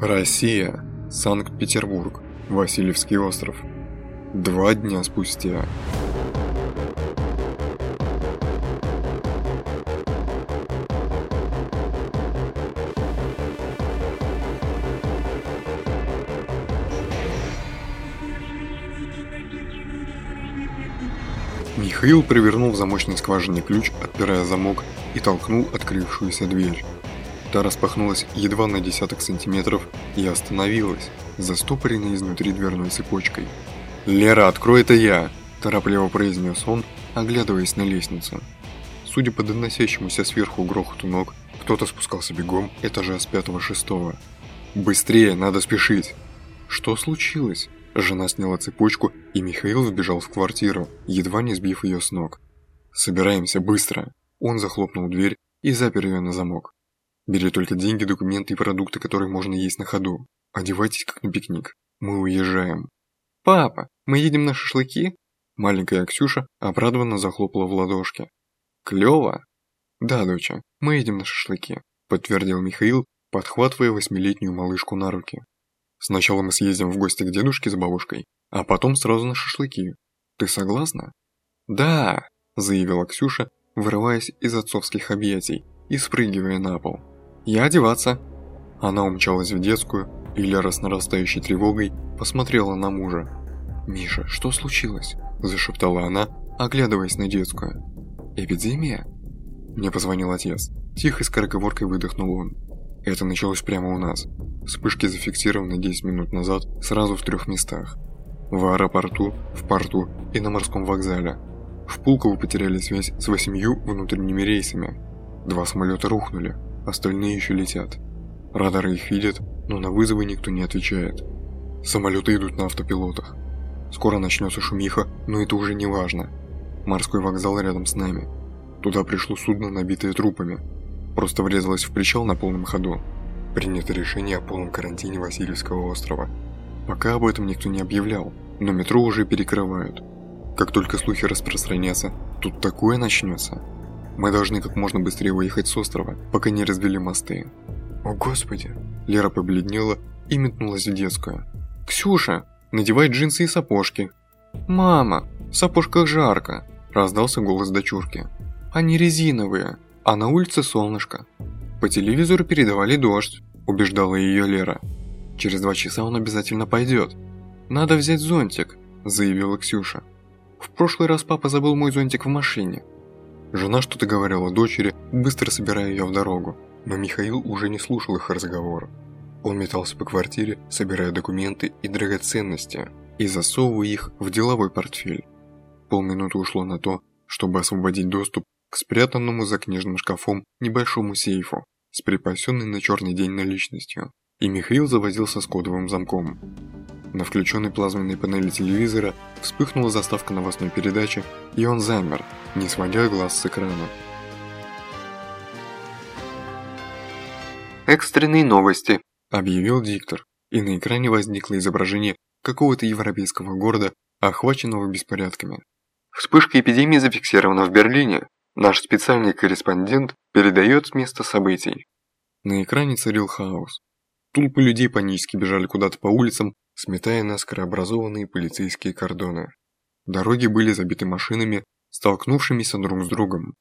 Россия, Санкт-Петербург, Васильевский остров. Два дня спустя. Михаил провернул в замочной скважине ключ, отпирая замок, и толкнул открывшуюся дверь. Та распахнулась едва на десяток сантиметров и остановилась, застопоренной изнутри дверной цепочкой. «Лера, открой это я!» – торопливо произнес он, оглядываясь на лестницу. Судя по доносящемуся сверху грохоту ног, кто-то спускался бегом этажа с пятого-шестого. «Быстрее, надо спешить!» Что случилось? Жена сняла цепочку, и Михаил вбежал в квартиру, едва не сбив ее с ног. «Собираемся, быстро!» Он захлопнул дверь и запер ее на замок. Бери только деньги, документы и продукты, которые можно есть на ходу. Одевайтесь как на пикник. Мы уезжаем. Папа, мы едем на шашлыки? Маленькая Ксюша обрадованно захлопала в ладошки. Клево? Да, доча, мы едем на шашлыки, подтвердил Михаил, подхватывая восьмилетнюю малышку на руки. Сначала мы съездим в гости к дедушке с бабушкой, а потом сразу на шашлыки. Ты согласна? Да, заявила Ксюша, вырываясь из отцовских объятий и спрыгивая на пол. «Я одеваться!» Она умчалась в детскую, и Лера с нарастающей тревогой посмотрела на мужа. «Миша, что случилось?» – зашептала она, оглядываясь на детскую. «Эпидемия?» Мне позвонил отец. Тихо скороговоркой выдохнул он. Это началось прямо у нас. Вспышки зафиксированы 10 минут назад сразу в трех местах. В аэропорту, в порту и на морском вокзале. В Пулково потеряли связь с восемью внутренними рейсами. Два самолета рухнули, остальные еще летят. Радары их видят, но на вызовы никто не отвечает. Самолеты идут на автопилотах. Скоро начнется шумиха, но это уже не важно. Морской вокзал рядом с нами. Туда пришло судно, набитое трупами. Просто врезалось в причал на полном ходу. Принято решение о полном карантине Васильевского острова. Пока об этом никто не объявлял, но метро уже перекрывают. Как только слухи распространятся, тут такое начнется. Мы должны как можно быстрее уехать с острова, пока не развели мосты. О господи. Лера побледнела и метнулась в детскую. Ксюша, надевай джинсы и сапожки. Мама, в сапожках жарко, раздался голос дочурки. Они резиновые, а на улице солнышко. По телевизору передавали дождь, убеждала ее Лера. Через два часа он обязательно пойдет. Надо взять зонтик, заявила Ксюша. В прошлый раз папа забыл мой зонтик в машине. Жена что-то говорила дочери, быстро собирая ее в дорогу, но Михаил уже не слушал их разговора. Он метался по квартире, собирая документы и драгоценности и засовывая их в деловой портфель. Полминуты ушло на то, чтобы освободить доступ к спрятанному за книжным шкафом небольшому сейфу с припасенной на черный день наличностью, и Михаил завозился с кодовым замком. На включенной плазменной панели телевизора вспыхнула заставка новостной передачи, и он замер, не сводя глаз с экрана. «Экстренные новости», – объявил диктор, и на экране возникло изображение какого-то европейского города, охваченного беспорядками. Вспышка эпидемии зафиксирована в Берлине. Наш специальный корреспондент передает с места событий. На экране царил хаос. Толпы людей панически бежали куда-то по улицам, сметая наскоро образованные полицейские кордоны. Дороги были забиты машинами, столкнувшимися друг с другом.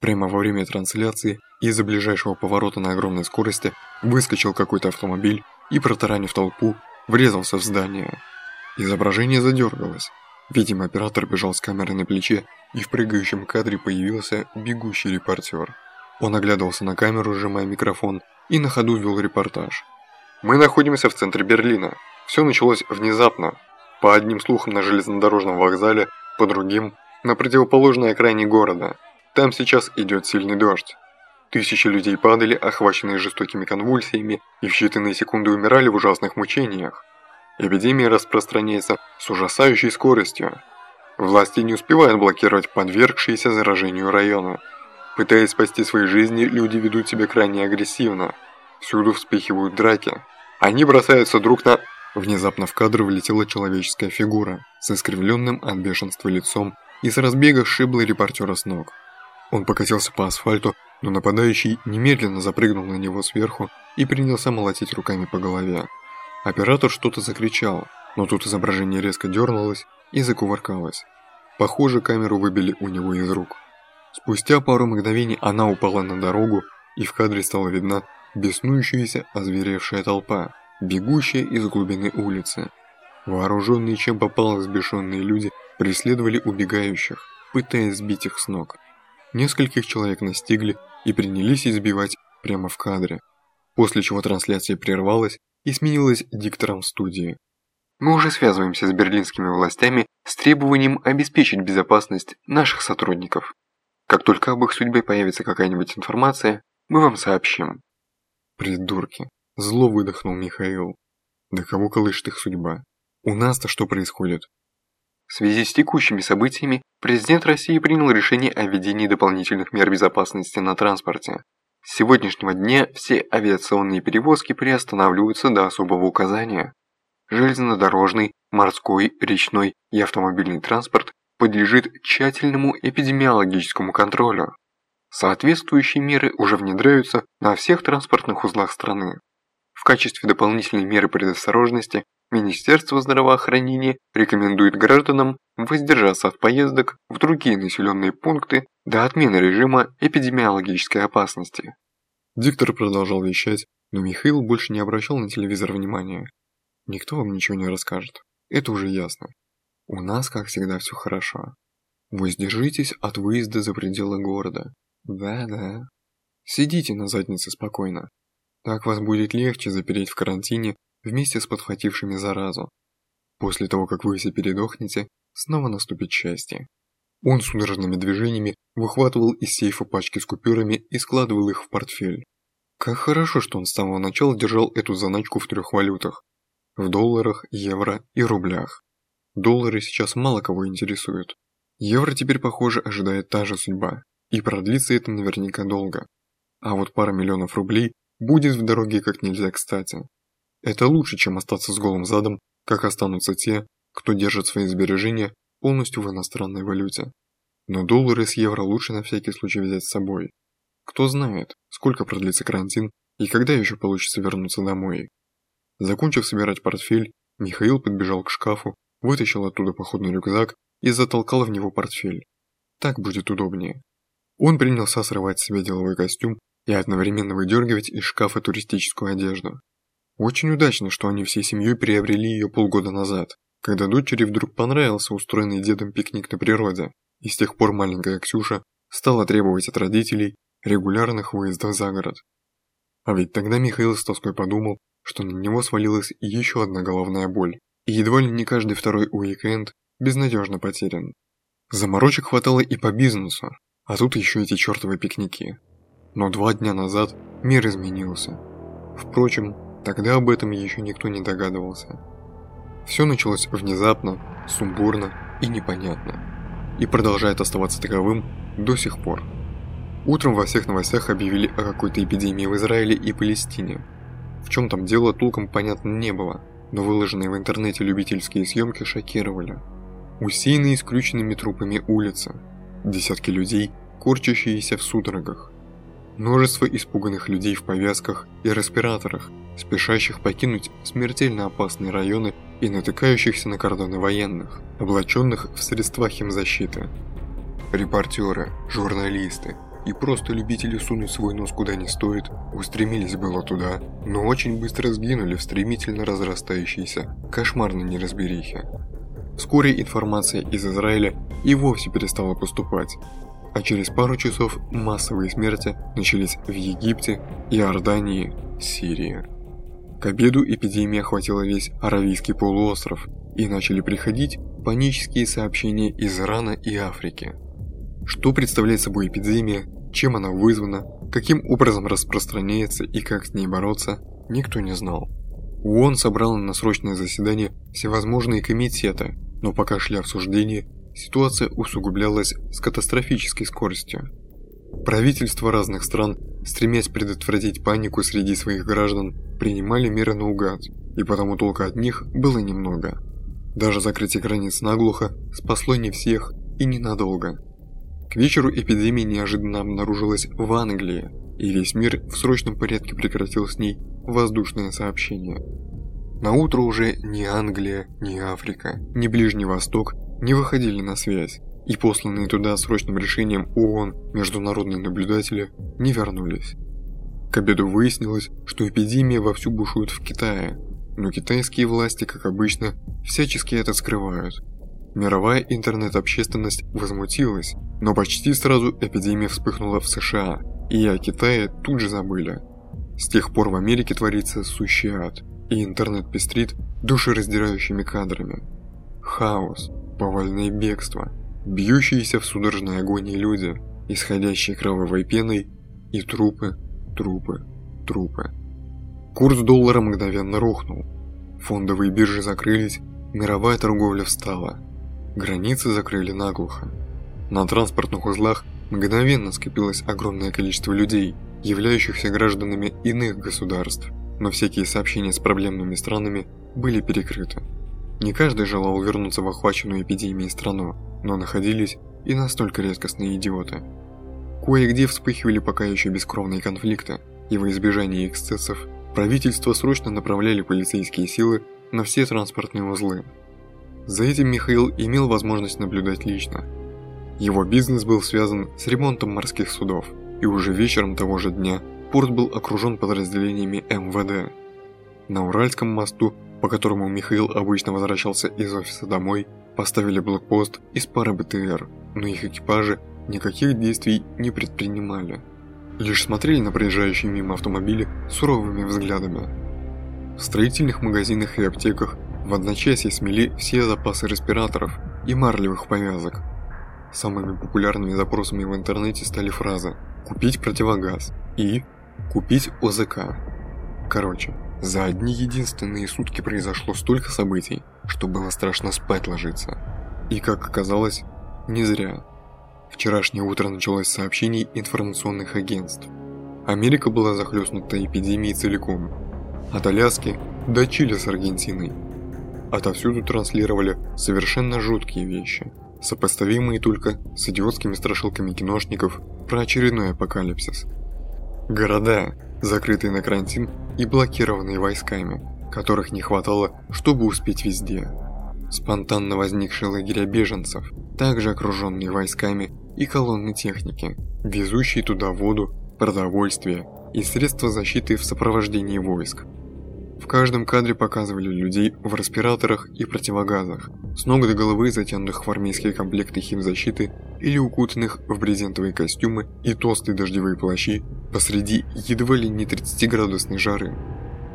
Прямо во время трансляции из-за ближайшего поворота на огромной скорости выскочил какой-то автомобиль и, протаранив толпу, врезался в здание. Изображение задергалось. Видимо, оператор бежал с камерой на плече, и в прыгающем кадре появился бегущий репортер. Он оглядывался на камеру, сжимая микрофон, и на ходу вел репортаж. «Мы находимся в центре Берлина. Все началось внезапно. По одним слухам на железнодорожном вокзале, по другим – на противоположной окраине города. Там сейчас идет сильный дождь. Тысячи людей падали, охваченные жестокими конвульсиями, и в считанные секунды умирали в ужасных мучениях. Эпидемия распространяется с ужасающей скоростью. Власти не успевают блокировать подвергшиеся заражению районы. Пытаясь спасти свои жизни, люди ведут себя крайне агрессивно. Всюду вспыхивают драки. Они бросаются друг на... Внезапно в кадр влетела человеческая фигура с искривленным от бешенства лицом и с разбега сшибла репортера с ног. Он покатился по асфальту, но нападающий немедленно запрыгнул на него сверху и принялся молотить руками по голове. Оператор что-то закричал, но тут изображение резко дернулось и закувыркалось. Похоже, камеру выбили у него из рук. Спустя пару мгновений она упала на дорогу, и в кадре стала видна беснующаяся, озверевшая толпа, бегущая из глубины улицы. Вооруженные чем попало взбешенные люди преследовали убегающих, пытаясь сбить их с ног. Нескольких человек настигли и принялись избивать прямо в кадре, после чего трансляция прервалась и сменилась диктором студии. Мы уже связываемся с берлинскими властями с требованием обеспечить безопасность наших сотрудников. Как только об их судьбе появится какая-нибудь информация, мы вам сообщим. Придурки. Зло выдохнул Михаил. Да кого колышет их судьба? У нас-то что происходит? В связи с текущими событиями, президент России принял решение о введении дополнительных мер безопасности на транспорте. С сегодняшнего дня все авиационные перевозки приостанавливаются до особого указания. Железнодорожный, морской, речной и автомобильный транспорт подлежит тщательному эпидемиологическому контролю. Соответствующие меры уже внедряются на всех транспортных узлах страны. В качестве дополнительной меры предосторожности Министерство здравоохранения рекомендует гражданам воздержаться от поездок в другие населенные пункты до отмены режима эпидемиологической опасности. Диктор продолжал вещать, но Михаил больше не обращал на телевизор внимания. Никто вам ничего не расскажет, это уже ясно. У нас, как всегда, все хорошо. Воздержитесь от выезда за пределы города. Да-да. Сидите на заднице спокойно. Так вас будет легче запереть в карантине вместе с подхватившими заразу. После того, как вы все передохнете, снова наступит счастье. Он судорожными движениями выхватывал из сейфа пачки с купюрами и складывал их в портфель. Как хорошо, что он с самого начала держал эту заначку в трех валютах. В долларах, евро и рублях. Доллары сейчас мало кого интересуют. Евро теперь, похоже, ожидает та же судьба. И продлится это наверняка долго. А вот пара миллионов рублей будет в дороге как нельзя кстати. Это лучше, чем остаться с голым задом, как останутся те, кто держит свои сбережения полностью в иностранной валюте. Но доллары с евро лучше на всякий случай взять с собой. Кто знает, сколько продлится карантин и когда еще получится вернуться домой. Закончив собирать портфель, Михаил подбежал к шкафу, вытащил оттуда походный рюкзак и затолкал в него портфель. Так будет удобнее. Он принялся срывать с себя деловой костюм и одновременно выдергивать из шкафа туристическую одежду. Очень удачно, что они всей семьей приобрели ее полгода назад, когда дочери вдруг понравился устроенный дедом пикник на природе, и с тех пор маленькая Ксюша стала требовать от родителей регулярных выездов за город. А ведь тогда Михаил с тоской подумал, что на него свалилась еще одна головная боль, и едва ли не каждый второй уикенд безнадежно потерян. Заморочек хватало и по бизнесу, а тут еще эти чертовы пикники. Но два дня назад мир изменился. Впрочем, Тогда об этом еще никто не догадывался. Все началось внезапно, сумбурно и непонятно. И продолжает оставаться таковым до сих пор. Утром во всех новостях объявили о какой-то эпидемии в Израиле и Палестине. В чем там дело, толком понятно не было, но выложенные в интернете любительские съемки шокировали. Усеянные исключенными трупами улицы, десятки людей, корчащиеся в судорогах, множество испуганных людей в повязках и респираторах, спешащих покинуть смертельно опасные районы и натыкающихся на кордоны военных, облаченных в средства химзащиты. Репортеры, журналисты и просто любители сунуть свой нос куда не стоит, устремились было туда, но очень быстро сгинули в стремительно разрастающейся, кошмарной неразберихе. Вскоре информация из Израиля и вовсе перестала поступать, а через пару часов массовые смерти начались в Египте, Иордании, Сирии. К обеду эпидемия охватила весь Аравийский полуостров, и начали приходить панические сообщения из Ирана и Африки. Что представляет собой эпидемия, чем она вызвана, каким образом распространяется и как с ней бороться, никто не знал. ООН собрала на срочное заседание всевозможные комитеты, но пока шли обсуждения, ситуация усугублялась с катастрофической скоростью. Правительства разных стран, стремясь предотвратить панику среди своих граждан, принимали меры наугад, и потому толка от них было немного. Даже закрытие границ наглухо спасло не всех и ненадолго. К вечеру эпидемия неожиданно обнаружилась в Англии, и весь мир в срочном порядке прекратил с ней воздушное сообщение. На утро уже ни Англия, ни Африка, ни Ближний Восток не выходили на связь, и посланные туда срочным решением ООН международные наблюдатели не вернулись. К обеду выяснилось, что эпидемия вовсю бушует в Китае, но китайские власти, как обычно, всячески это скрывают. Мировая интернет-общественность возмутилась, но почти сразу эпидемия вспыхнула в США, и о Китае тут же забыли. С тех пор в Америке творится сущий ад, и интернет пестрит душераздирающими кадрами. Хаос, повальное бегство, бьющиеся в судорожной агонии люди, исходящие кровавой пеной и трупы, трупы, трупы. Курс доллара мгновенно рухнул. Фондовые биржи закрылись, мировая торговля встала. Границы закрыли наглухо. На транспортных узлах мгновенно скопилось огромное количество людей, являющихся гражданами иных государств, но всякие сообщения с проблемными странами были перекрыты. Не каждый желал вернуться в охваченную эпидемией страну, но находились и настолько редкостные идиоты. Кое-где вспыхивали пока еще бескровные конфликты, и во избежание эксцессов правительство срочно направляли полицейские силы на все транспортные узлы. За этим Михаил имел возможность наблюдать лично. Его бизнес был связан с ремонтом морских судов, и уже вечером того же дня порт был окружен подразделениями МВД. На Уральском мосту, по которому Михаил обычно возвращался из офиса домой, поставили блокпост из пары БТР, но их экипажи никаких действий не предпринимали. Лишь смотрели на проезжающие мимо автомобили суровыми взглядами. В строительных магазинах и аптеках в одночасье смели все запасы респираторов и марлевых повязок. Самыми популярными запросами в интернете стали фразы «купить противогаз» и «купить ОЗК». Короче, за одни единственные сутки произошло столько событий, что было страшно спать ложиться. И как оказалось, не зря. Вчерашнее утро началось с сообщений информационных агентств. Америка была захлестнута эпидемией целиком. От Аляски до Чили с Аргентиной. Отовсюду транслировали совершенно жуткие вещи, сопоставимые только с идиотскими страшилками киношников про очередной апокалипсис. Города, закрытые на карантин и блокированные войсками, которых не хватало, чтобы успеть везде. Спонтанно возникшие лагеря беженцев, также окруженные войсками и колонны техники, везущие туда воду, продовольствие и средства защиты в сопровождении войск. В каждом кадре показывали людей в респираторах и противогазах, с ног до головы затянутых в армейские комплекты химзащиты или укутанных в брезентовые костюмы и толстые дождевые плащи посреди едва ли не 30-градусной жары.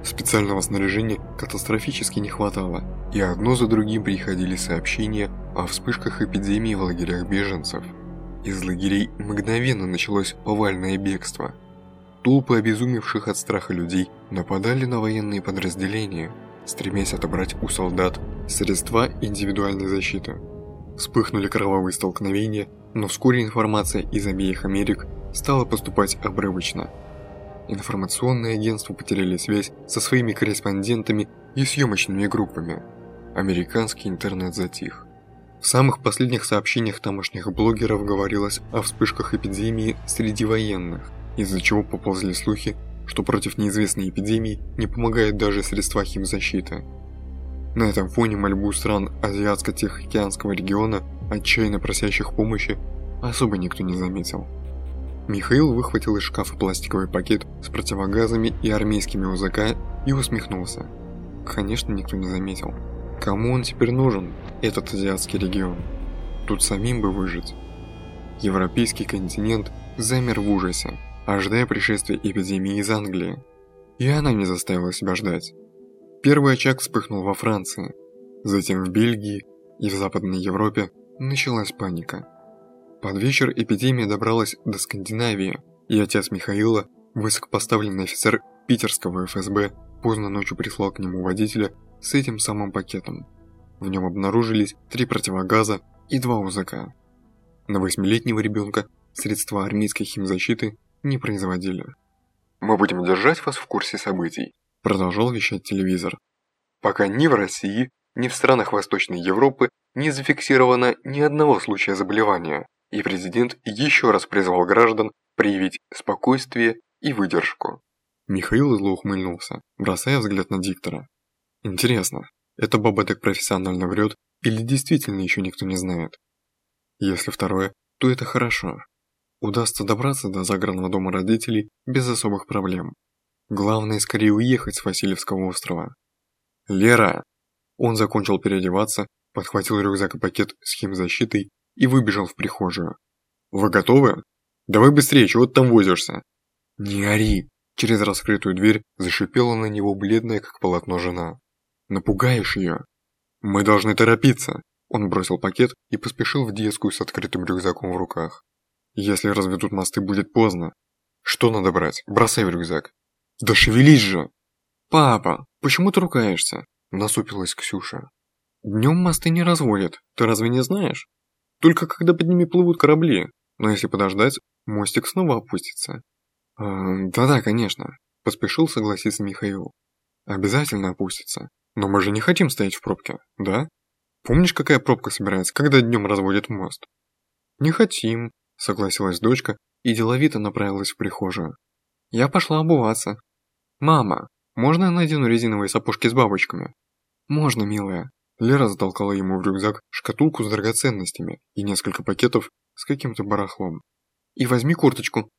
Специального снаряжения катастрофически не хватало, и одно за другим приходили сообщения о вспышках эпидемии в лагерях беженцев. Из лагерей мгновенно началось повальное бегство. Толпы обезумевших от страха людей нападали на военные подразделения, стремясь отобрать у солдат средства индивидуальной защиты. Вспыхнули кровавые столкновения, но вскоре информация из обеих Америк стала поступать обрывочно. Информационные агентства потеряли связь со своими корреспондентами и съемочными группами. Американский интернет затих. В самых последних сообщениях тамошних блогеров говорилось о вспышках эпидемии среди военных, из-за чего поползли слухи, что против неизвестной эпидемии не помогают даже средства химзащиты. На этом фоне мольбу стран Азиатско-Тихоокеанского региона, отчаянно просящих помощи, особо никто не заметил. Михаил выхватил из шкафа пластиковый пакет с противогазами и армейскими УЗК и усмехнулся. Конечно, никто не заметил. Кому он теперь нужен, этот азиатский регион? Тут самим бы выжить. Европейский континент замер в ужасе, ожидая пришествия эпидемии из Англии. И она не заставила себя ждать. Первый очаг вспыхнул во Франции, затем в Бельгии и в Западной Европе началась паника. Под вечер эпидемия добралась до Скандинавии, и отец Михаила, высокопоставленный офицер питерского ФСБ, поздно ночью прислал к нему водителя с этим самым пакетом. В нем обнаружились три противогаза и два УЗК. На восьмилетнего ребенка средства армейской химзащиты не производили. «Мы будем держать вас в курсе событий», – продолжал вещать телевизор. «Пока ни в России, ни в странах Восточной Европы не зафиксировано ни одного случая заболевания. и президент еще раз призвал граждан проявить спокойствие и выдержку. Михаил зло ухмыльнулся, бросая взгляд на диктора. Интересно, эта баба так профессионально врет или действительно еще никто не знает? Если второе, то это хорошо. Удастся добраться до загородного дома родителей без особых проблем. Главное скорее уехать с Васильевского острова. «Лера!» Он закончил переодеваться, подхватил рюкзак и пакет с химзащитой и выбежал в прихожую. «Вы готовы? Давай быстрее, чего ты там возишься?» «Не ори!» Через раскрытую дверь зашипела на него бледная, как полотно, жена. «Напугаешь ее?» «Мы должны торопиться!» Он бросил пакет и поспешил в детскую с открытым рюкзаком в руках. «Если разведут мосты, будет поздно. Что надо брать? Бросай в рюкзак!» «Да шевелись же!» «Папа, почему ты ругаешься?» Насупилась Ксюша. «Днем мосты не разводят, ты разве не знаешь? Только когда под ними плывут корабли, но если подождать, мостик снова опустится». «Да-да, конечно», – поспешил согласиться Михаил. «Обязательно опустится. Но мы же не хотим стоять в пробке, да? Помнишь, какая пробка собирается, когда днем разводят мост?» «Не хотим», – согласилась дочка и деловито направилась в прихожую. «Я пошла обуваться». «Мама, можно я надену резиновые сапожки с бабочками?» «Можно, милая». Лера затолкала ему в рюкзак шкатулку с драгоценностями и несколько пакетов с каким-то барахлом. «И возьми курточку».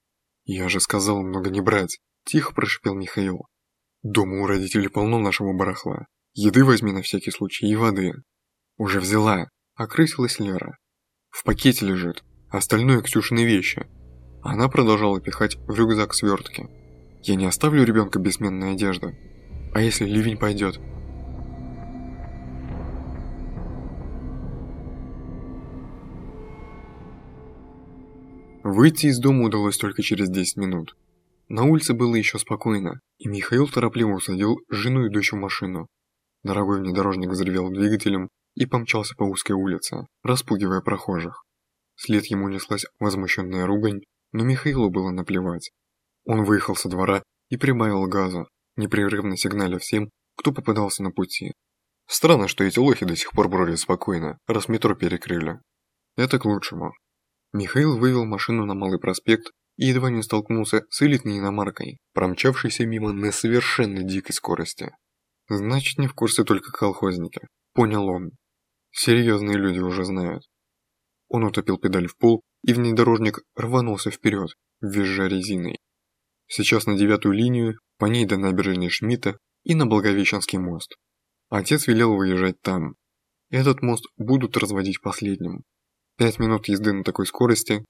«Я же сказал много не брать», – тихо прошипел Михаил. «Дома у родителей полно нашего барахла. Еды возьми на всякий случай и воды». «Уже взяла», – окрысилась Лера. «В пакете лежит, остальное Ксюшины вещи». Она продолжала пихать в рюкзак свертки. Я не оставлю ребенка без сменной одежды. А если ливень пойдет? Выйти из дома удалось только через 10 минут. На улице было еще спокойно, и Михаил торопливо усадил жену и дочь в машину. Дорогой внедорожник взревел двигателем и помчался по узкой улице, распугивая прохожих. Вслед ему неслась возмущенная ругань, но Михаилу было наплевать. Он выехал со двора и прибавил газа, непрерывно сигналя всем, кто попадался на пути. Странно, что эти лохи до сих пор бродят спокойно, раз метро перекрыли. Это к лучшему. Михаил вывел машину на Малый проспект и едва не столкнулся с элитной иномаркой, промчавшейся мимо на совершенно дикой скорости. Значит, не в курсе только колхозники, понял он. Серьезные люди уже знают. Он утопил педаль в пол, и внедорожник рванулся вперед, визжа резиной. Сейчас на девятую линию, по ней до набережной Шмидта и на Благовещенский мост. Отец велел выезжать там. Этот мост будут разводить последним. Пять минут езды на такой скорости.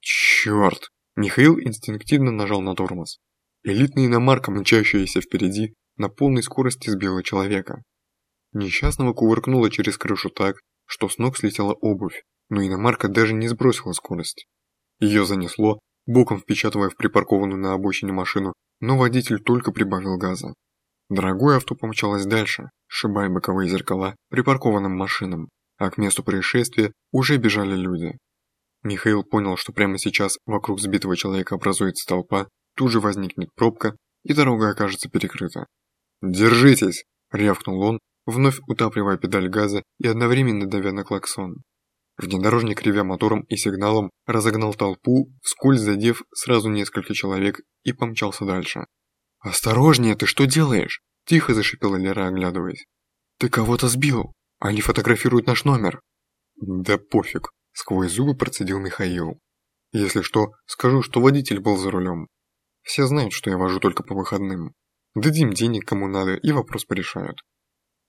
Черт! Михаил инстинктивно нажал на тормоз. Элитная иномарка, мчащаяся впереди, на полной скорости сбила человека. Несчастного кувыркнуло через крышу так, что с ног слетела обувь, но иномарка даже не сбросила скорость. Ее занесло, боком впечатывая в припаркованную на обочине машину, но водитель только прибавил газа. Дорогое авто помчалось дальше, сшибая боковые зеркала припаркованным машинам, а к месту происшествия уже бежали люди. Михаил понял, что прямо сейчас вокруг сбитого человека образуется толпа, тут же возникнет пробка, и дорога окажется перекрыта. «Держитесь!» – рявкнул он, вновь утапливая педаль газа и одновременно давя на клаксон. Внедорожник, ревя мотором и сигналом, разогнал толпу, вскользь задев сразу несколько человек и помчался дальше. «Осторожнее, ты что делаешь?» – тихо зашипела Лера, оглядываясь. «Ты кого-то сбил! Они фотографируют наш номер!» «Да пофиг!» – сквозь зубы процедил Михаил. «Если что, скажу, что водитель был за рулем. Все знают, что я вожу только по выходным. Дадим денег кому надо и вопрос порешают.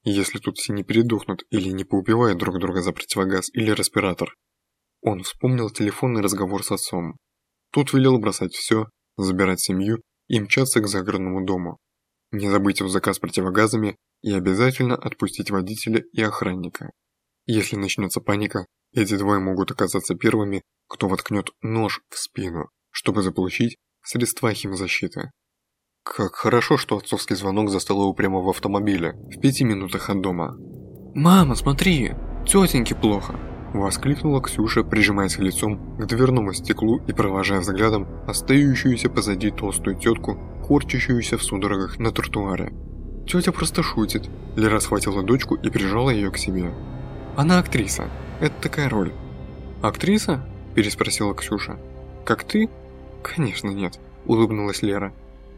Если тут все не передохнут или не поубивают друг друга за противогаз или респиратор. Он вспомнил телефонный разговор с отцом. Тот велел бросать все, забирать семью и мчаться к загородному дому. Не забыть в заказ противогазами и обязательно отпустить водителя и охранника. Если начнется паника, эти двое могут оказаться первыми, кто воткнет нож в спину, чтобы заполучить средства химзащиты. Как хорошо, что отцовский звонок застал его прямо в автомобиле, в пяти минутах от дома. «Мама, смотри, тетеньке плохо!» Воскликнула Ксюша, прижимаясь лицом к дверному стеклу и провожая взглядом остающуюся позади толстую тетку, корчащуюся в судорогах на тротуаре. «Тетя просто шутит», – Лера схватила дочку и прижала ее к себе. «Она актриса. Это такая роль». «Актриса?» – переспросила Ксюша. «Как ты?» «Конечно нет», – улыбнулась Лера.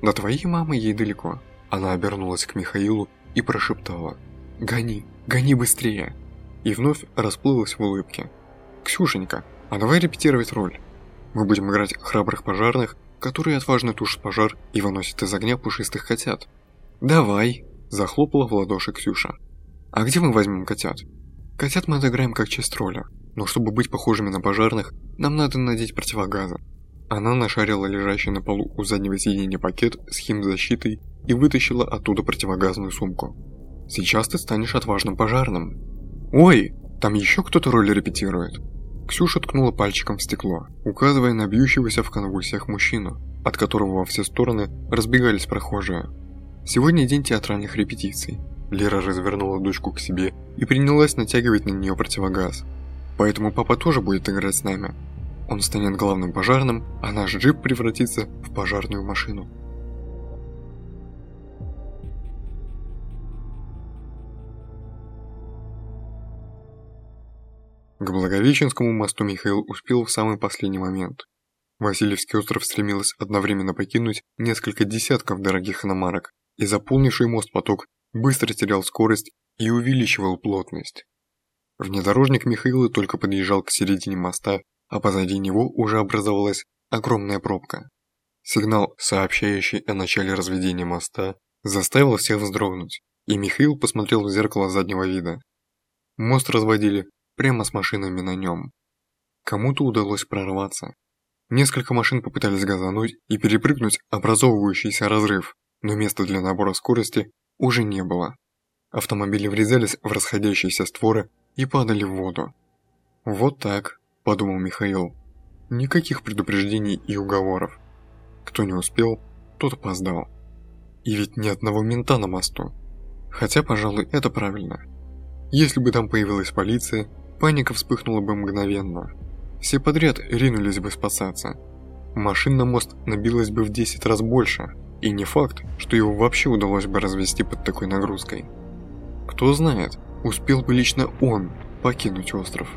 «До твоей мамы ей далеко». Она обернулась к Михаилу и прошептала. «Гони, гони быстрее!» И вновь расплылась в улыбке. «Ксюшенька, а давай репетировать роль. Мы будем играть храбрых пожарных, которые отважно тушат пожар и выносят из огня пушистых котят». «Давай!» – захлопала в ладоши Ксюша. «А где мы возьмем котят?» «Котят мы отыграем как часть роли, но чтобы быть похожими на пожарных, нам надо надеть противогазы». Она нашарила лежащий на полу у заднего сиденья пакет с химзащитой и вытащила оттуда противогазную сумку. «Сейчас ты станешь отважным пожарным». «Ой, там еще кто-то роль репетирует». Ксюша ткнула пальчиком в стекло, указывая на бьющегося в конвульсиях мужчину, от которого во все стороны разбегались прохожие. Сегодня день театральных репетиций. Лера развернула дочку к себе и принялась натягивать на нее противогаз. Поэтому папа тоже будет играть с нами. Он станет главным пожарным, а наш джип превратится в пожарную машину. К Благовещенскому мосту Михаил успел в самый последний момент. Васильевский остров стремилось одновременно покинуть несколько десятков дорогих иномарок, и заполнивший мост поток быстро терял скорость и увеличивал плотность. Внедорожник Михаила только подъезжал к середине моста, а позади него уже образовалась огромная пробка. Сигнал, сообщающий о начале разведения моста, заставил всех вздрогнуть, и Михаил посмотрел в зеркало заднего вида. Мост разводили прямо с машинами на нем. Кому-то удалось прорваться. Несколько машин попытались газануть и перепрыгнуть образовывающийся разрыв, но места для набора скорости уже не было. Автомобили врезались в расходящиеся створы и падали в воду. «Вот так», – подумал Михаил. «Никаких предупреждений и уговоров. Кто не успел, тот опоздал. И ведь ни одного мента на мосту. Хотя, пожалуй, это правильно. Если бы там появилась полиция, паника вспыхнула бы мгновенно. Все подряд ринулись бы спасаться. Машин на мост набилось бы в 10 раз больше, и не факт, что его вообще удалось бы развести под такой нагрузкой. Кто знает, успел бы лично он покинуть остров.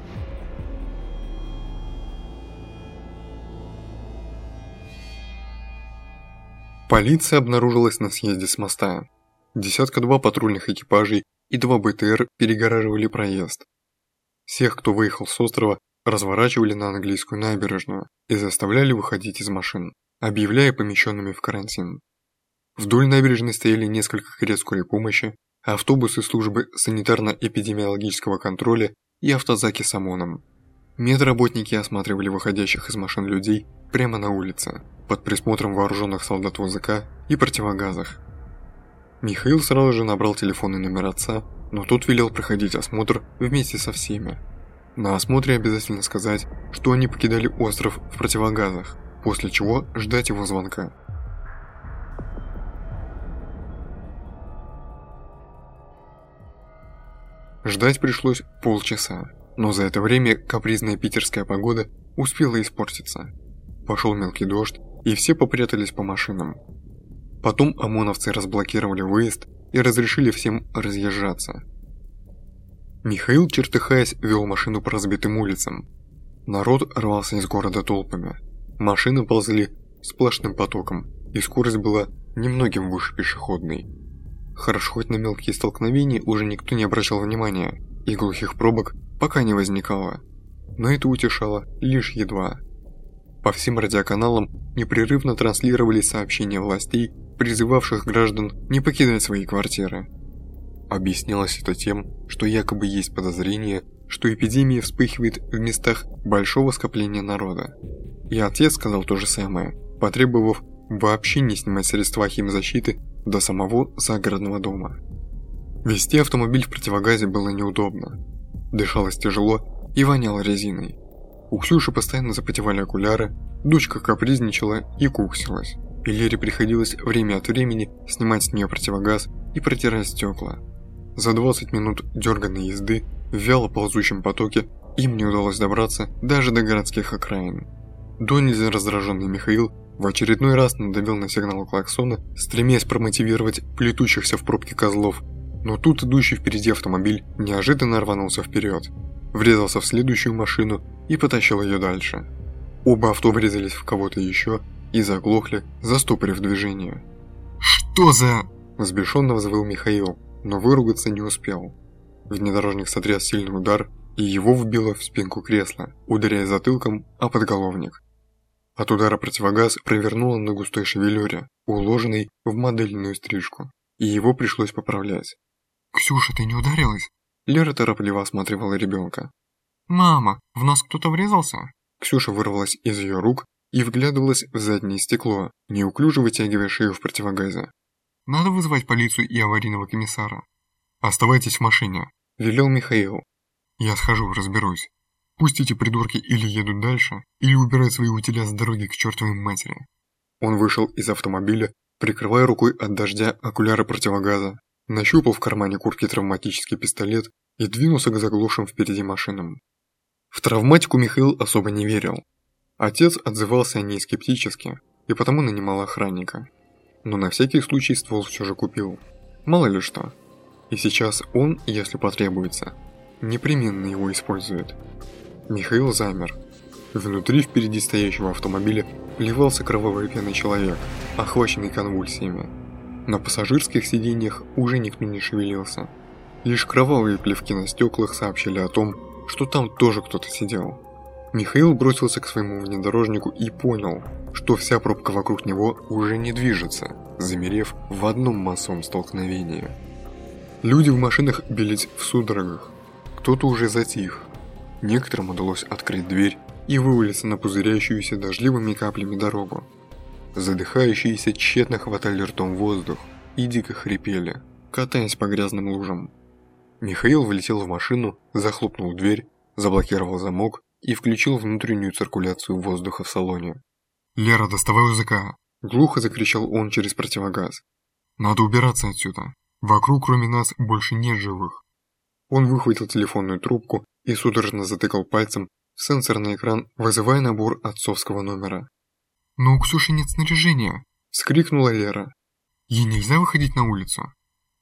Полиция обнаружилась на съезде с моста. Десятка-два патрульных экипажей и два БТР перегораживали проезд. Всех, кто выехал с острова, разворачивали на английскую набережную и заставляли выходить из машин, объявляя помещенными в карантин. Вдоль набережной стояли несколько карет скорой помощи, автобусы службы санитарно-эпидемиологического контроля и автозаки с ОМОНом. Медработники осматривали выходящих из машин людей прямо на улице, под присмотром вооруженных солдат ВЗК и противогазах. Михаил сразу же набрал телефонный номер отца, но тот велел проходить осмотр вместе со всеми. На осмотре обязательно сказать, что они покидали остров в противогазах, после чего ждать его звонка. Ждать пришлось полчаса, но за это время капризная питерская погода успела испортиться. Пошел мелкий дождь, и все попрятались по машинам. Потом ОМОНовцы разблокировали выезд и разрешили всем разъезжаться. Михаил, чертыхаясь, вел машину по разбитым улицам. Народ рвался из города толпами. Машины ползли сплошным потоком, и скорость была немногим выше пешеходной. Хорошо хоть на мелкие столкновения уже никто не обращал внимания, и глухих пробок пока не возникало. Но это утешало лишь едва. По всем радиоканалам непрерывно транслировались сообщения властей, призывавших граждан не покидать свои квартиры. Объяснялось это тем, что якобы есть подозрение, что эпидемия вспыхивает в местах большого скопления народа. И отец сказал то же самое, потребовав вообще не снимать средства химзащиты до самого загородного дома. Вести автомобиль в противогазе было неудобно. Дышалось тяжело и воняло резиной. У Ксюши постоянно запотевали окуляры, дочка капризничала и куксилась. И Лере приходилось время от времени снимать с нее противогаз и протирать стекла. За 20 минут дерганной езды в вяло ползущем потоке им не удалось добраться даже до городских окраин. До нельзя раздраженный Михаил в очередной раз надавил на сигнал клаксона, стремясь промотивировать плетущихся в пробке козлов, но тут идущий впереди автомобиль неожиданно рванулся вперед. врезался в следующую машину и потащил ее дальше. Оба авто врезались в кого-то еще и заглохли, застопорив движение. «Что за...» – взбешенно взвыл Михаил, но выругаться не успел. Внедорожник сотряс сильный удар, и его вбило в спинку кресла, ударяя затылком о подголовник. От удара противогаз провернуло на густой шевелюре, уложенной в модельную стрижку, и его пришлось поправлять. «Ксюша, ты не ударилась?» Лера торопливо осматривала ребенка. «Мама, в нас кто-то врезался?» Ксюша вырвалась из ее рук и вглядывалась в заднее стекло, неуклюже вытягивая шею в противогазе. «Надо вызвать полицию и аварийного комиссара. Оставайтесь в машине», – велел Михаил. «Я схожу, разберусь. Пусть эти придурки или едут дальше, или убирают свои утиля с дороги к чертовой матери». Он вышел из автомобиля, прикрывая рукой от дождя окуляры противогаза, нащупал в кармане куртки травматический пистолет и двинулся к заглушим впереди машинам. В травматику Михаил особо не верил. Отец отзывался о ней скептически и потому нанимал охранника. Но на всякий случай ствол все же купил. Мало ли что. И сейчас он, если потребуется, непременно его использует. Михаил замер. Внутри впереди стоящего автомобиля плевался кровавый пьяный человек, охваченный конвульсиями. На пассажирских сиденьях уже никто не шевелился. Лишь кровавые плевки на стеклах сообщили о том, что там тоже кто-то сидел. Михаил бросился к своему внедорожнику и понял, что вся пробка вокруг него уже не движется, замерев в одном массовом столкновении. Люди в машинах бились в судорогах. Кто-то уже затих. Некоторым удалось открыть дверь и вывалиться на пузырящуюся дождливыми каплями дорогу. Задыхающиеся тщетно хватали ртом воздух и дико хрипели, катаясь по грязным лужам. Михаил влетел в машину, захлопнул дверь, заблокировал замок и включил внутреннюю циркуляцию воздуха в салоне. «Лера, доставай языка!» – глухо закричал он через противогаз. «Надо убираться отсюда. Вокруг, кроме нас, больше нет живых». Он выхватил телефонную трубку и судорожно затыкал пальцем в сенсорный экран, вызывая набор отцовского номера. «Но у Ксюши нет снаряжения!» – вскрикнула Лера. «Ей нельзя выходить на улицу.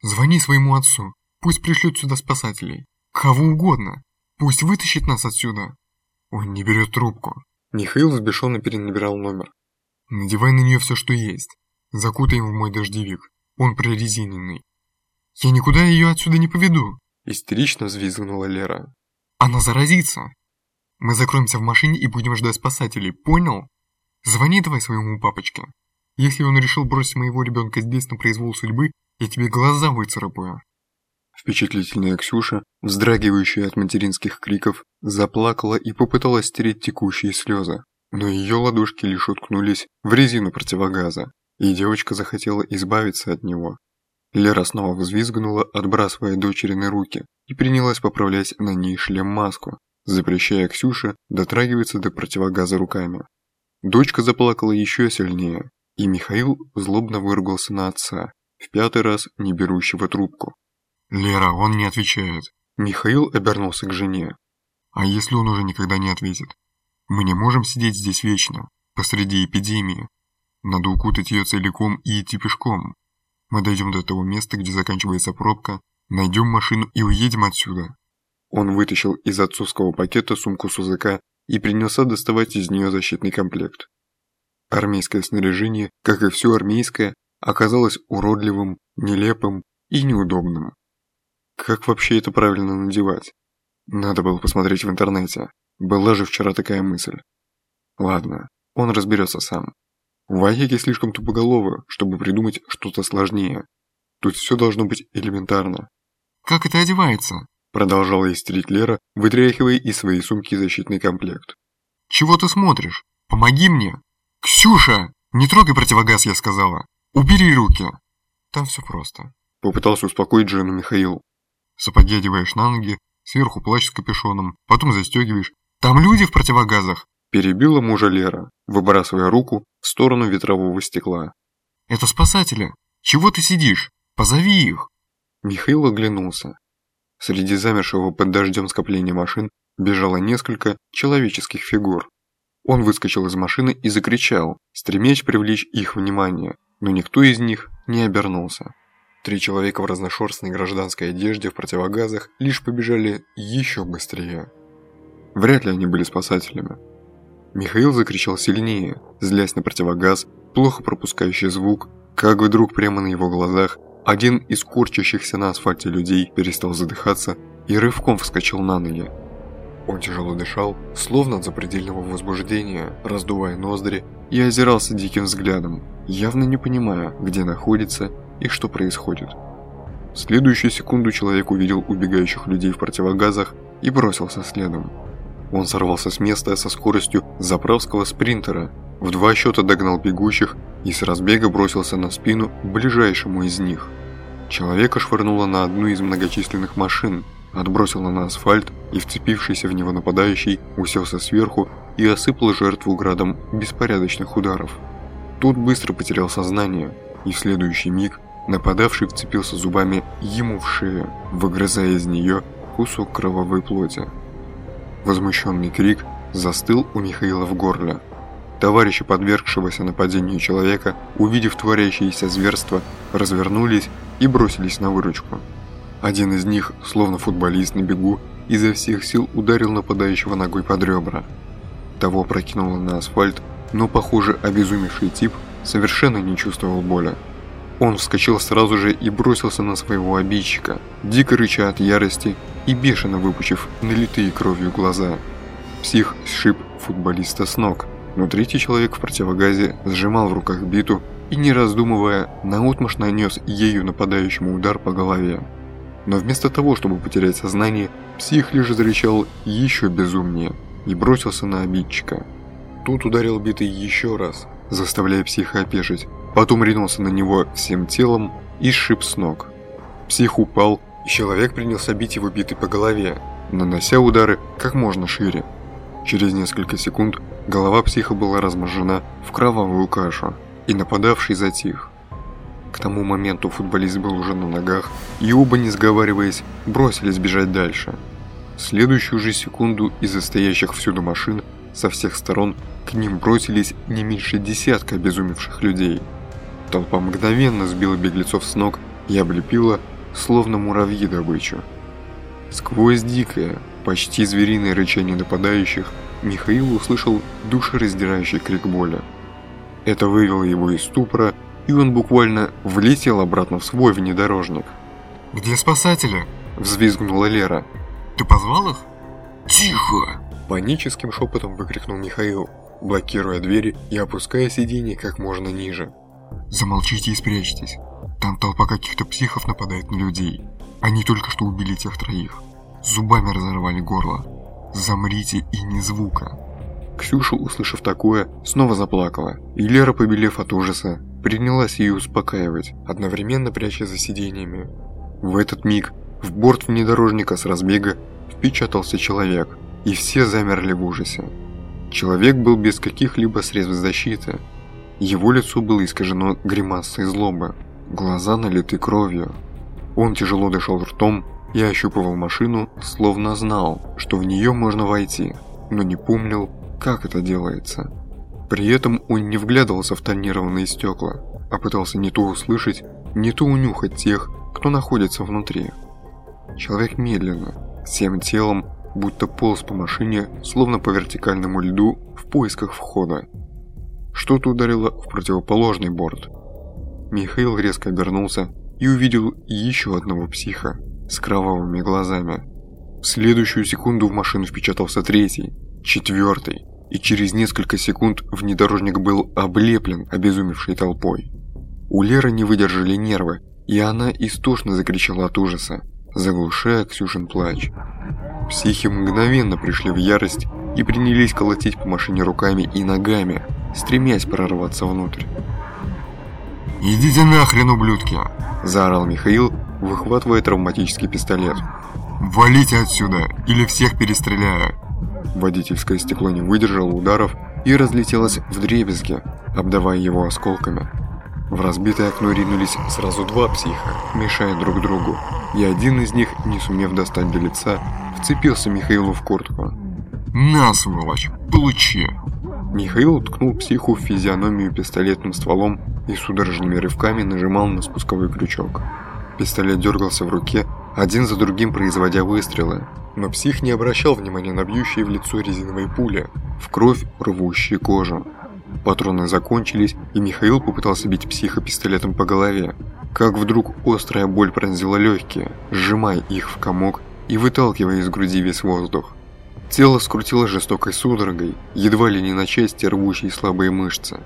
Звони своему отцу, пусть пришлют сюда спасателей. Кого угодно. Пусть вытащит нас отсюда!» Он не берет трубку. Михаил взбешенно перенабирал номер. «Надевай на нее все, что есть. Закутаем в мой дождевик. Он прорезиненный. Я никуда ее отсюда не поведу!» Истерично взвизгнула Лера. «Она заразится! Мы закроемся в машине и будем ждать спасателей, понял?» Звони давай своему папочке. Если он решил бросить моего ребенка здесь на произвол судьбы, я тебе глаза выцарапаю. Впечатлительная Ксюша, вздрагивающая от материнских криков, заплакала и попыталась стереть текущие слезы. Но ее ладошки лишь уткнулись в резину противогаза, и девочка захотела избавиться от него. Лера снова взвизгнула, отбрасывая дочерины руки, и принялась поправлять на ней шлем-маску, запрещая Ксюше дотрагиваться до противогаза руками. Дочка заплакала еще сильнее, и Михаил злобно выругался на отца, в пятый раз не берущего трубку. «Лера, он не отвечает». Михаил обернулся к жене. «А если он уже никогда не ответит? Мы не можем сидеть здесь вечно, посреди эпидемии. Надо укутать ее целиком и идти пешком. Мы дойдем до того места, где заканчивается пробка, найдем машину и уедем отсюда». Он вытащил из отцовского пакета сумку Сузака и принялся доставать из нее защитный комплект. Армейское снаряжение, как и все армейское, оказалось уродливым, нелепым и неудобным. Как вообще это правильно надевать? Надо было посмотреть в интернете. Была же вчера такая мысль. Ладно, он разберется сам. Вояки слишком тупоголовы, чтобы придумать что-то сложнее. Тут все должно быть элементарно. «Как это одевается?» Продолжала истерить Лера, вытряхивая из своей сумки защитный комплект. «Чего ты смотришь? Помоги мне!» «Ксюша! Не трогай противогаз, я сказала! Убери руки!» Там все просто. Попытался успокоить жену Михаил. Сапоги одеваешь на ноги, сверху плащ с капюшоном, потом застегиваешь. Там люди в противогазах! Перебила мужа Лера, выбрасывая руку в сторону ветрового стекла. «Это спасатели! Чего ты сидишь? Позови их!» Михаил оглянулся. Среди замершего под дождем скопления машин бежало несколько человеческих фигур. Он выскочил из машины и закричал, стремясь привлечь их внимание, но никто из них не обернулся. Три человека в разношерстной гражданской одежде в противогазах лишь побежали еще быстрее. Вряд ли они были спасателями. Михаил закричал сильнее, злясь на противогаз, плохо пропускающий звук, как вдруг прямо на его глазах один из корчащихся на асфальте людей перестал задыхаться и рывком вскочил на ноги. Он тяжело дышал, словно от запредельного возбуждения, раздувая ноздри, и озирался диким взглядом, явно не понимая, где находится и что происходит. В следующую секунду человек увидел убегающих людей в противогазах и бросился следом. Он сорвался с места со скоростью заправского спринтера, в два счета догнал бегущих и с разбега бросился на спину ближайшему из них. Человека швырнуло на одну из многочисленных машин, отбросило на асфальт и, вцепившийся в него нападающий, уселся сверху и осыпал жертву градом беспорядочных ударов. Тот быстро потерял сознание, и в следующий миг нападавший вцепился зубами ему в шею, выгрызая из нее кусок кровавой плоти. Возмущенный крик застыл у Михаила в горле. Товарищи подвергшегося нападению человека, увидев творящееся зверство, развернулись и бросились на выручку. Один из них, словно футболист на бегу, изо всех сил ударил нападающего ногой под ребра. Того прокинуло на асфальт, но, похоже, обезумевший тип совершенно не чувствовал боли. Он вскочил сразу же и бросился на своего обидчика, дико рыча от ярости и бешено выпучив налитые кровью глаза. Псих сшиб футболиста с ног, но третий человек в противогазе сжимал в руках биту и, не раздумывая, наотмашь нанес ею нападающему удар по голове. Но вместо того, чтобы потерять сознание, псих лишь зарычал еще безумнее и бросился на обидчика. Тут ударил битый еще раз, заставляя психа опешить, потом ринулся на него всем телом и сшиб с ног. Псих упал, и человек принялся бить его битой по голове, нанося удары как можно шире. Через несколько секунд голова психа была размажена в кровавую кашу, и нападавший затих. К тому моменту футболист был уже на ногах, и оба, не сговариваясь, бросились бежать дальше. В следующую же секунду из-за стоящих всюду машин со всех сторон к ним бросились не меньше десятка обезумевших людей. Толпа мгновенно сбила беглецов с ног и облепила, словно муравьи добычу. Сквозь дикое, почти звериное рычание нападающих, Михаил услышал душераздирающий крик боли. Это вывело его из ступора и он буквально влетел обратно в свой внедорожник. «Где спасатели?» – взвизгнула Лера. «Ты позвал их?» «Тихо!» – паническим шепотом выкрикнул Михаил, блокируя двери и опуская сиденье как можно ниже. «Замолчите и спрячьтесь. Там толпа каких-то психов нападает на людей. Они только что убили тех троих. Зубами разорвали горло. Замрите и ни звука». Ксюша, услышав такое, снова заплакала, и Лера, побелев от ужаса, принялась ее успокаивать, одновременно пряча за сиденьями. В этот миг в борт внедорожника с разбега впечатался человек, и все замерли в ужасе. Человек был без каких-либо средств защиты. Его лицо было искажено гримасой злобы, глаза налиты кровью. Он тяжело дышал ртом и ощупывал машину, словно знал, что в нее можно войти, но не помнил, как это делается. При этом он не вглядывался в тонированные стекла, а пытался не то услышать, не то унюхать тех, кто находится внутри. Человек медленно, всем телом, будто полз по машине, словно по вертикальному льду в поисках входа. Что-то ударило в противоположный борт. Михаил резко обернулся и увидел еще одного психа с кровавыми глазами. В следующую секунду в машину впечатался третий, четвертый, и через несколько секунд внедорожник был облеплен обезумевшей толпой. У Леры не выдержали нервы, и она истошно закричала от ужаса, заглушая Ксюшин плач. Психи мгновенно пришли в ярость и принялись колотить по машине руками и ногами, стремясь прорваться внутрь. «Идите нахрен, ублюдки!» – заорал Михаил, выхватывая травматический пистолет. «Валите отсюда, или всех перестреляю!» Водительское стекло не выдержало ударов и разлетелось в дребезги, обдавая его осколками. В разбитое окно ринулись сразу два психа, мешая друг другу, и один из них, не сумев достать до лица, вцепился Михаилу в куртку. «На, сволочь, получи!» Михаил ткнул психу в физиономию пистолетным стволом и судорожными рывками нажимал на спусковой крючок. Пистолет дергался в руке, один за другим производя выстрелы. Но псих не обращал внимания на бьющие в лицо резиновые пули, в кровь рвущие кожу. Патроны закончились, и Михаил попытался бить психа пистолетом по голове. Как вдруг острая боль пронзила легкие, сжимая их в комок и выталкивая из груди весь воздух. Тело скрутило жестокой судорогой, едва ли не на части рвущие слабые мышцы.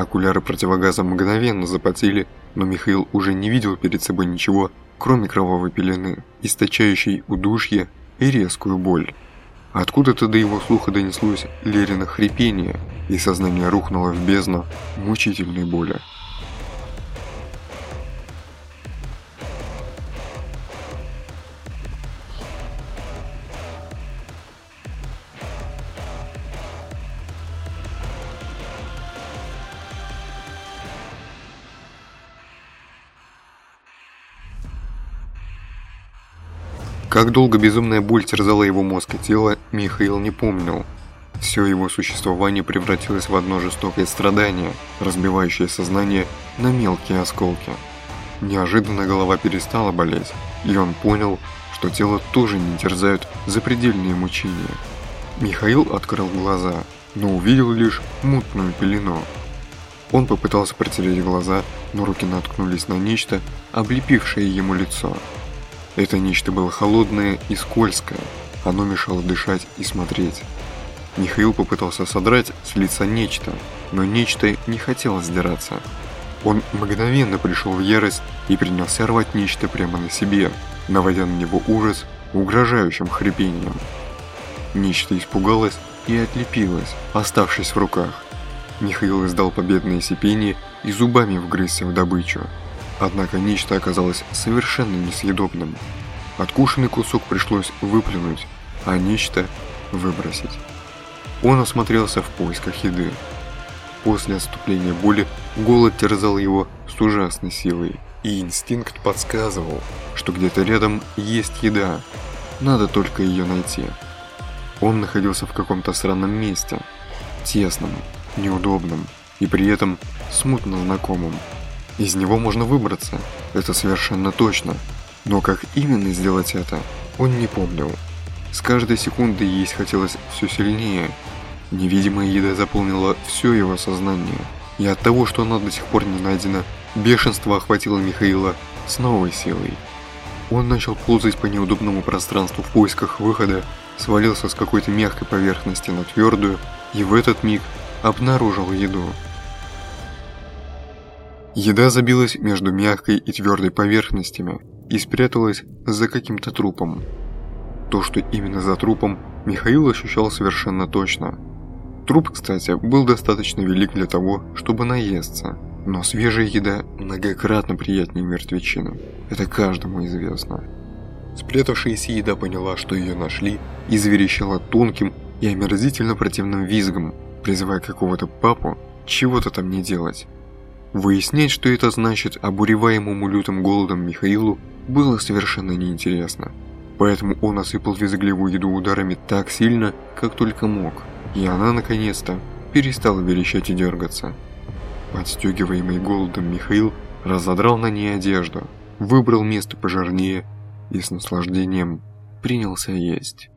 Окуляры противогаза мгновенно запотели, но Михаил уже не видел перед собой ничего, кроме кровавой пелены, источающей удушье и резкую боль. Откуда-то до его слуха донеслось Лерина хрипение, и сознание рухнуло в бездну мучительной боли. Как долго безумная боль терзала его мозг и тело, Михаил не помнил. Все его существование превратилось в одно жестокое страдание, разбивающее сознание на мелкие осколки. Неожиданно голова перестала болеть, и он понял, что тело тоже не терзают запредельные мучения. Михаил открыл глаза, но увидел лишь мутную пелену. Он попытался протереть глаза, но руки наткнулись на нечто, облепившее ему лицо. Это нечто было холодное и скользкое, оно мешало дышать и смотреть. Михаил попытался содрать с лица нечто, но нечто не хотело сдираться. Он мгновенно пришел в ярость и принялся рвать нечто прямо на себе, наводя на него ужас угрожающим хрипением. Нечто испугалось и отлепилось, оставшись в руках. Михаил издал победное сипение и зубами вгрызся в добычу. Однако нечто оказалось совершенно несъедобным. Откушенный кусок пришлось выплюнуть, а нечто выбросить. Он осмотрелся в поисках еды. После отступления боли голод терзал его с ужасной силой, и инстинкт подсказывал, что где-то рядом есть еда, надо только ее найти. Он находился в каком-то странном месте, тесном, неудобном и при этом смутно знакомом. Из него можно выбраться, это совершенно точно. Но как именно сделать это, он не помнил. С каждой секундой есть хотелось все сильнее. Невидимая еда заполнила все его сознание. И от того, что она до сих пор не найдена, бешенство охватило Михаила с новой силой. Он начал ползать по неудобному пространству в поисках выхода, свалился с какой-то мягкой поверхности на твердую и в этот миг обнаружил еду. Еда забилась между мягкой и твердой поверхностями и спряталась за каким-то трупом. То, что именно за трупом, Михаил ощущал совершенно точно. Труп, кстати, был достаточно велик для того, чтобы наесться, но свежая еда многократно приятнее мертвечины. Это каждому известно. Спрятавшаяся еда поняла, что ее нашли, и заверещала тонким и омерзительно противным визгом, призывая какого-то папу чего-то там не делать. Выяснять, что это значит обуреваемому лютым голодом Михаилу, было совершенно неинтересно. Поэтому он осыпал визгливую еду ударами так сильно, как только мог, и она, наконец-то, перестала верещать и дергаться. Подстегиваемый голодом Михаил разодрал на ней одежду, выбрал место пожирнее и с наслаждением принялся есть.